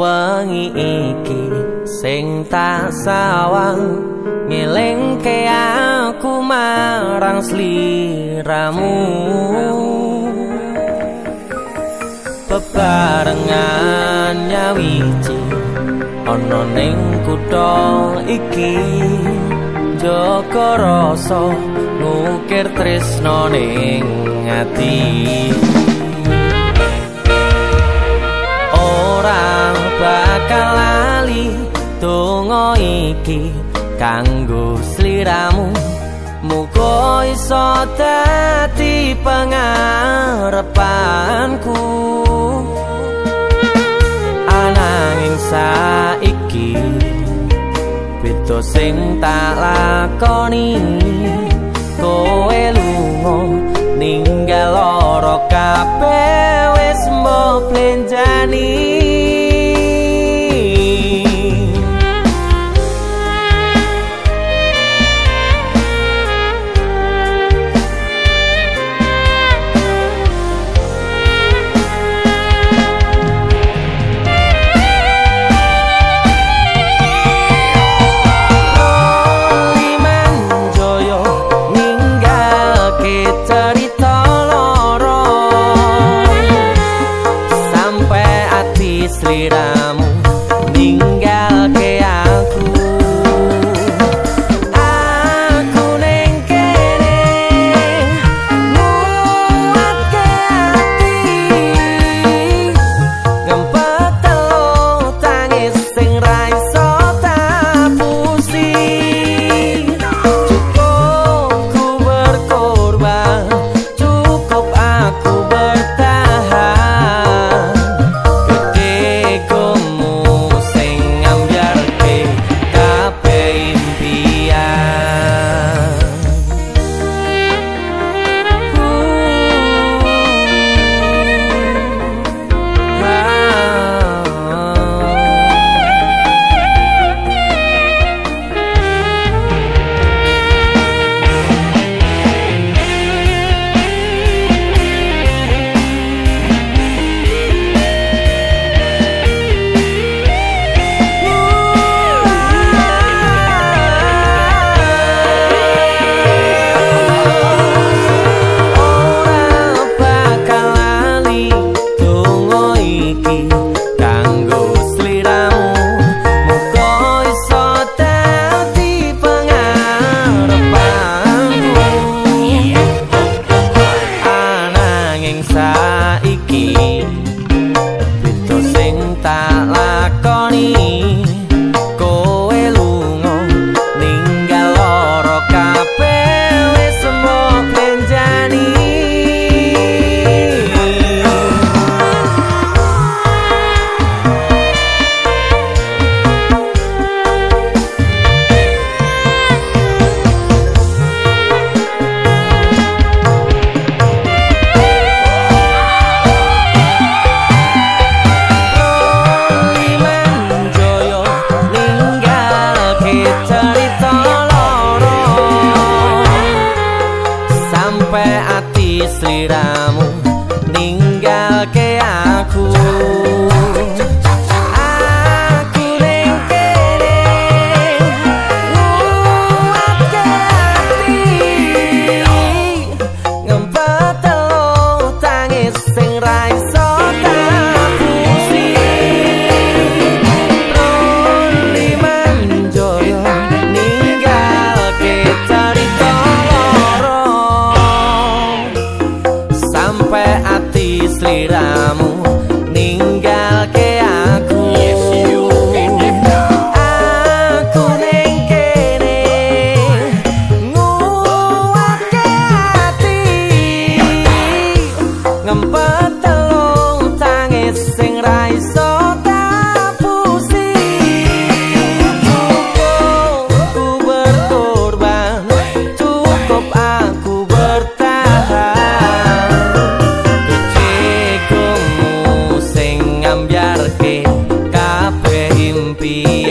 wengi iki sing tak sawang. Ngelingke aku marang sliramu bebarengan nyawiji. Ana ning kutha iki joko rasa ngukir tresno ning ati. Ora bakal lali donga iki kanggo sliramu. Muga iso dadi pangarepanku. Ananging saiki beda sing tak lakoni. Kowe lunga ninggal ora kabeh wis mbok plenjani sampai ati selera sing rai soda puisi ku berkorban tu kup aku bertahan kecilku sing ngambiarke kabeh Yeah.